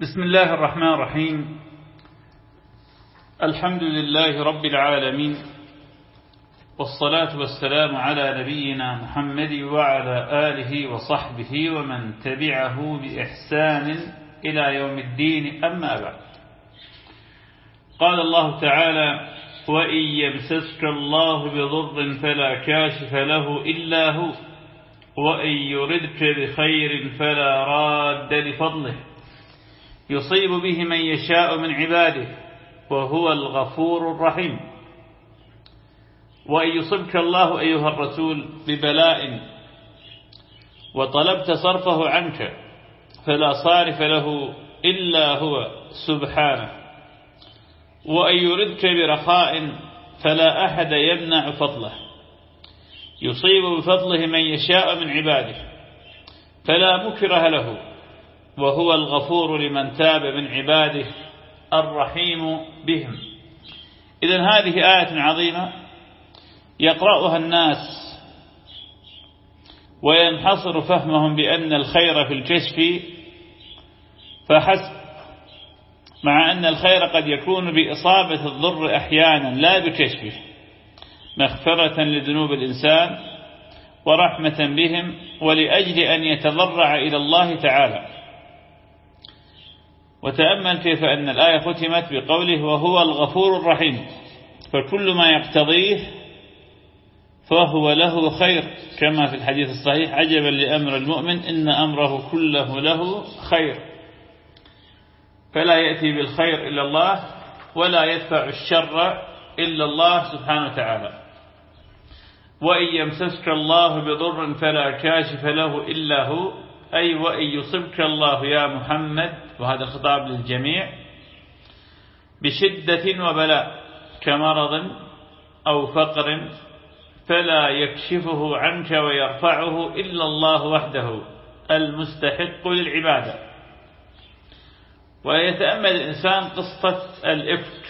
بسم الله الرحمن الرحيم. الحمد لله رب العالمين والصلاة والسلام على نبينا محمد وعلى آله وصحبه ومن تبعه بإحسان إلى يوم الدين. أما بعد قال الله تعالى وإن يمسسك الله بضر فلا كاشف له إلا هو وإن يردك بخير فلا راد لفضله. يصيب به من يشاء من عباده وهو الغفور الرحيم. وإن يصبك الله أيها الرسول ببلاء وطلبت صرفه عنك فلا صارف له إلا هو سبحانه. وأن يردك برخاء فلا أحد يمنع فضله. يصيب بفضله من يشاء من عباده فلا مكره له. وهو الغفور لمن تاب من عباده الرحيم بهم. إذن هذه آية عظيمة يقرأها الناس وينحصر فهمهم بأن الخير في الكشف فحسب مع أن الخير قد يكون بإصابة الضر أحيانا لا بكشفه مغفرة لذنوب الإنسان ورحمة بهم ولأجل أن يتضرع إلى الله تعالى. وتأمل كيف أن الآية ختمت بقوله وهو الغفور الرحيم. فكل ما يقتضيه فهو له خير. كما في الحديث الصحيح عجبا لأمر المؤمن إن أمره كله له خير. فلا يأتي بالخير إلا الله ولا يدفع الشر إلا الله سبحانه وتعالى. وإن يمسسك الله بضر فلا كاشف له إلا هو. أي وإن يصبك الله يا محمد وهذا الخطاب للجميع بشدة وبلاء كمرض أو فقر فلا يكشفه عنك ويرفعه إلا الله وحده المستحق للعبادة. ويتأمل الإنسان قصة الإفك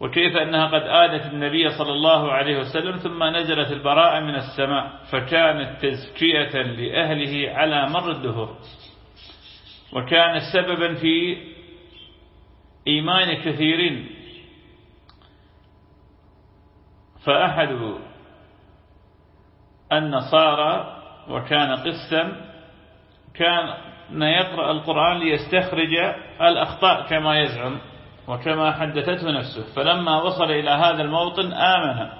وكيف أنها قد آدت النبي صلى الله عليه وسلم ثم نزلت البراءة من السماء فكانت تزكية لأهله على مر الدهور. وكان سببا في إيمان كثيرين. فأحد النصارى وكان قسا كان يقرأ القرآن ليستخرج الأخطاء كما يزعم وكما حدثته نفسه. فلما وصل إلى هذا الموطن آمن.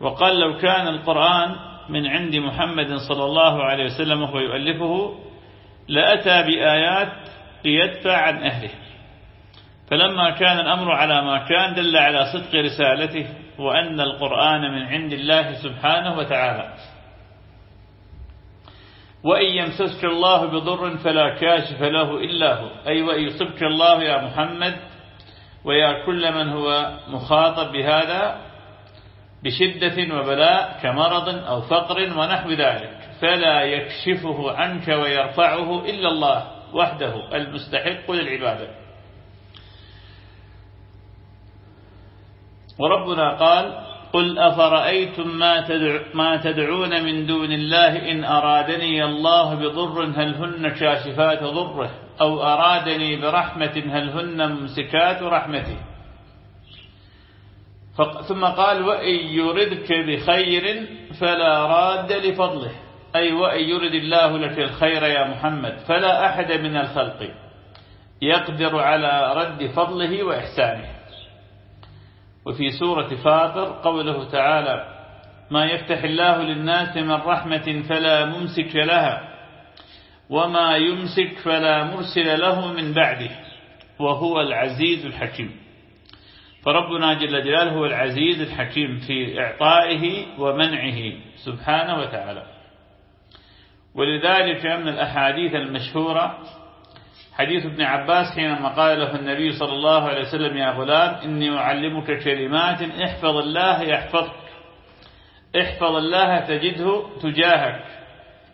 وقال لو كان القرآن من عند محمد صلى الله عليه وسلم وهو يؤلفه لأتى بآيات ليدفع عن أهله. فلما كان الأمر على ما كان دل على صدق رسالته وأن القرآن من عند الله سبحانه وتعالى. وإن يمسسك الله بضر فلا كاشف له إلا هو. أي وإن يصبك الله يا محمد ويا كل من هو مخاطب بهذا بشدة وبلاء كمرض أو فقر ونحو ذلك. فلا يكشفه عنك ويرفعه إلا الله وحده المستحق للعبادة. وربنا قال قل أفرأيتم ما, تدع ما تدعون من دون الله إن أرادني الله بضر هل هن كاشفات ضره أو أرادني برحمة هل هن ممسكات رحمته. ثم قال وإن يردك بخير فلا راد لفضله. أي وإن يرد الله لك الخير يا محمد فلا أحد من الخلق يقدر على رد فضله وإحسانه. وفي سورة فاطر قوله تعالى ما يفتح الله للناس من رحمة فلا ممسك لها وما يمسك فلا مرسل له من بعده وهو العزيز الحكيم. فربنا جل جلاله هو العزيز الحكيم في إعطائه ومنعه سبحانه وتعالى. ولذلك من الأحاديث المشهورة حديث ابن عباس حينما قال له النبي صلى الله عليه وسلم يا غلام إني أعلمك كلمات احفظ الله يحفظك احفظ الله تجده تجاهك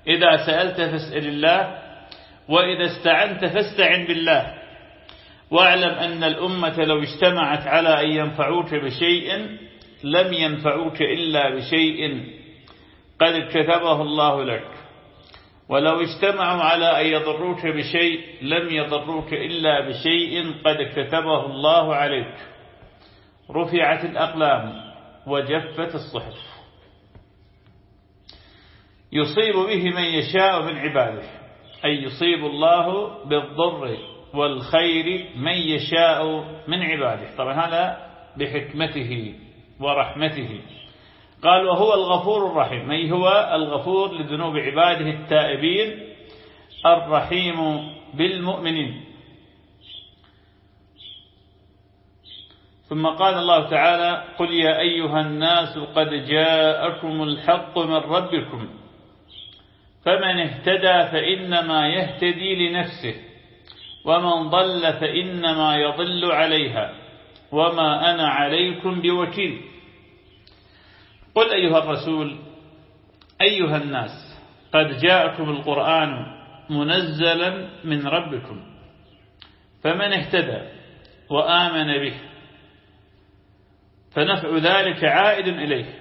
إذا سألت فاسأل الله وإذا استعنت فاستعن بالله واعلم أن الأمة لو اجتمعت على أن ينفعوك بشيء لم ينفعوك إلا بشيء قد كتبه الله لك. ولو اجتمعوا على أن يضروك بشيء لم يضروك إلا بشيء قد كتبه الله عليك. رفعت الأقلام وجفت الصحف. يصيب به من يشاء من عباده أي يصيب الله بالضر والخير من يشاء من عباده. طبعا هذا بحكمته ورحمته. قال وهو الغفور الرحيم. أي هو الغفور لذنوب عباده التائبين الرحيم بالمؤمنين. ثم قال الله تعالى قل يا أيها الناس قد جاءكم الحق من ربكم. فمن اهتدى فإنما يهتدي لنفسه ومن ضل فإنما يضل عليها. وما أنا عليكم بوكيل. قل أيها الرسول أيها الناس قد جاءكم القرآن منزلا من ربكم فمن اهتدى وآمن به فنفع ذلك عائد إليه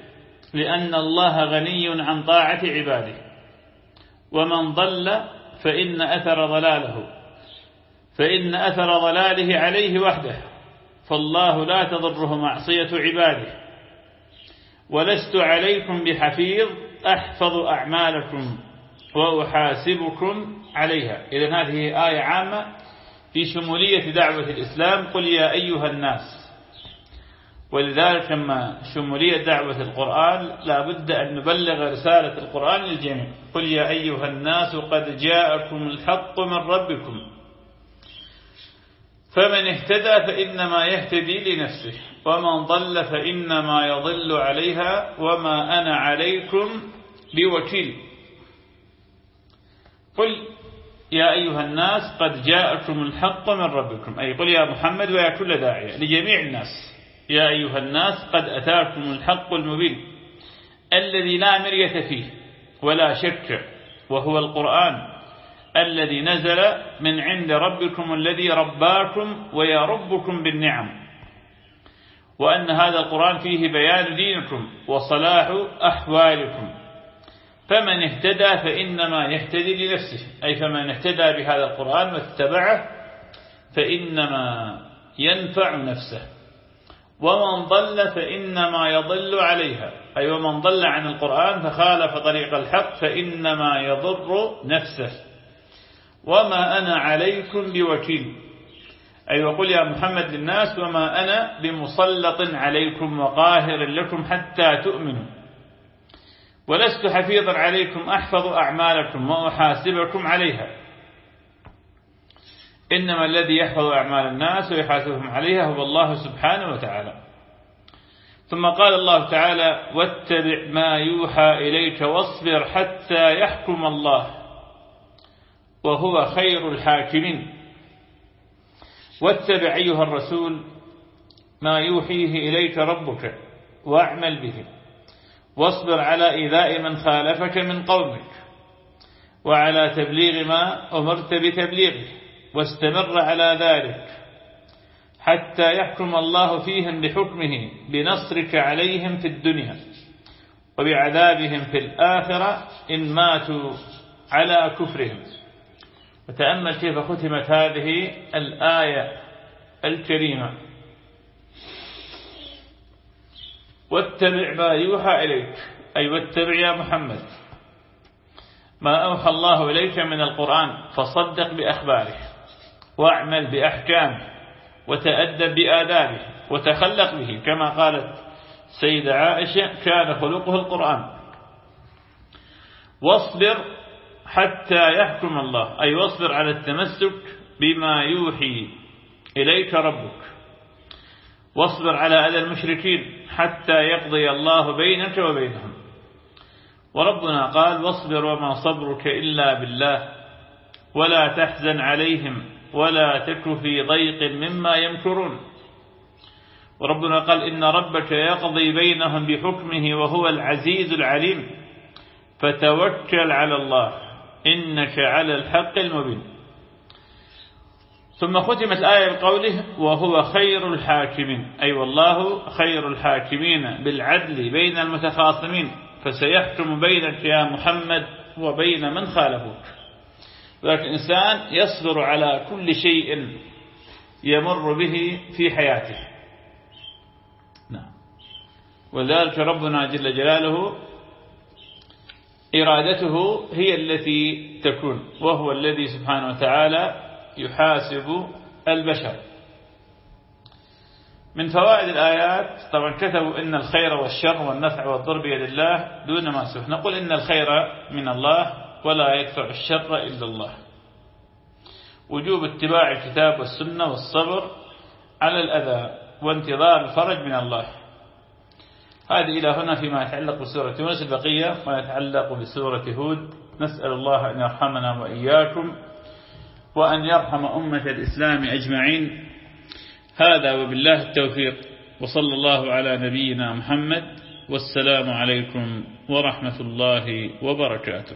لأن الله غني عن طاعة عباده ومن ضل فإن أثر ضلاله فإن أثر ضلاله عليه وحده فالله لا تضره معصية عباده. ولست عليكم بحفيظ أحفظ أعمالكم وأحاسبكم عليها. إذن هذه آية عامة في شمولية دعوة الإسلام. قل يا أيها الناس. ولذلك لما شمولية دعوة القرآن لا بد أن نبلغ رسالة القرآن للجميع. قل يا أيها الناس قد جاءكم الحق من ربكم. فمن اهتدى فإنما يهتدي لنفسه. ومن ضل فإنما يضل عليها وما أنا عليكم بوكيل. قل يا أيها الناس قد جاءكم الحق من ربكم. أي قل يا محمد ويا كل داعية. لجميع الناس. يا أيها الناس قد أتاكم الحق المبين. الذي لا مرية فيه ولا شك وهو القرآن. الذي نزل من عند ربكم الذي رباكم ويربكم بالنعم. وأن هذا القرآن فيه بيان دينكم وصلاح أحوالكم. فمن اهتدى فإنما يهتدي لنفسه. أي فمن اهتدى بهذا القرآن واتبعه فإنما ينفع نفسه. ومن ضل فإنما يضل عليها. أي ومن ضل عن القرآن فخالف طريق الحق فإنما يضر نفسه. وما أنا عليكم بوكيل. أي وقل يا محمد للناس وما أنا بمسلط عليكم وقاهر لكم حتى تؤمنوا. ولست حفيظا عليكم أحفظ أعمالكم وأحاسبكم عليها. إنما الذي يحفظ أعمال الناس ويحاسبهم عليها هو الله سبحانه وتعالى. ثم قال الله تعالى واتبع ما يوحى إليك واصبر حتى يحكم الله وهو خير الحاكمين. واتبع أيها الرسول ما يوحيه إليك ربك واعمل به. واصبر على إيذاء من خالفك من قومك وعلى تبليغ ما أمرت بتبليغه واستمر على ذلك حتى يحكم الله فيهم بحكمه بنصرك عليهم في الدنيا وبعذابهم في الآخرة إن ماتوا على كفرهم. وتأمل كيف ختمت هذه الآية الكريمة. واتبع ما يوحى إليك أي واتبع يا محمد. ما أوحى الله إليك من القرآن فصدق بأخباره واعمل بأحكامه وتأدب بآدابه وتخلق به كما قالت سيدة عائشة كان خلقه القرآن. واصبر حتى يحكم الله. أي واصبر على التمسك بما يوحي إليك ربك. واصبر على أذى المشركين حتى يقضي الله بينك وبينهم. وربنا قال واصبر وما صبرك إلا بالله. ولا تحزن عليهم ولا تك في ضيق مما يمكرون. وربنا قال إن ربك يقضي بينهم بحكمه وهو العزيز العليم. فتوكل على الله. إنك على الحق المبين. ثم ختمت الآية بقوله وهو خير الحاكمين. أي والله خير الحاكمين بالعدل بين المتخاصمين. فسيحكم بينك يا محمد وبين من خالفوك. ذلك الإنسان يصبر على كل شيء يمر به في حياته. نعم. وذلك ربنا جل جلاله إرادته هي التي تكون وهو الذي سبحانه وتعالى يحاسب البشر. من فوائد الآيات طبعا كتبوا إن الخير والشر والنفع والضر بيد الله دون ما سوف. نقول إن الخير من الله ولا يدفع الشر إلا الله. وجوب اتباع الكتاب والسنة والصبر على الأذى وانتظار الفرج من الله. هذه إلى هنا فيما يتعلق بسورة يونس البقية ما يتعلق بسورة هود. نسأل الله أن يرحمنا وإياكم وأن يرحم أمة الإسلام أجمعين. هذا وبالله التوفيق وصلى الله على نبينا محمد والسلام عليكم ورحمة الله وبركاته.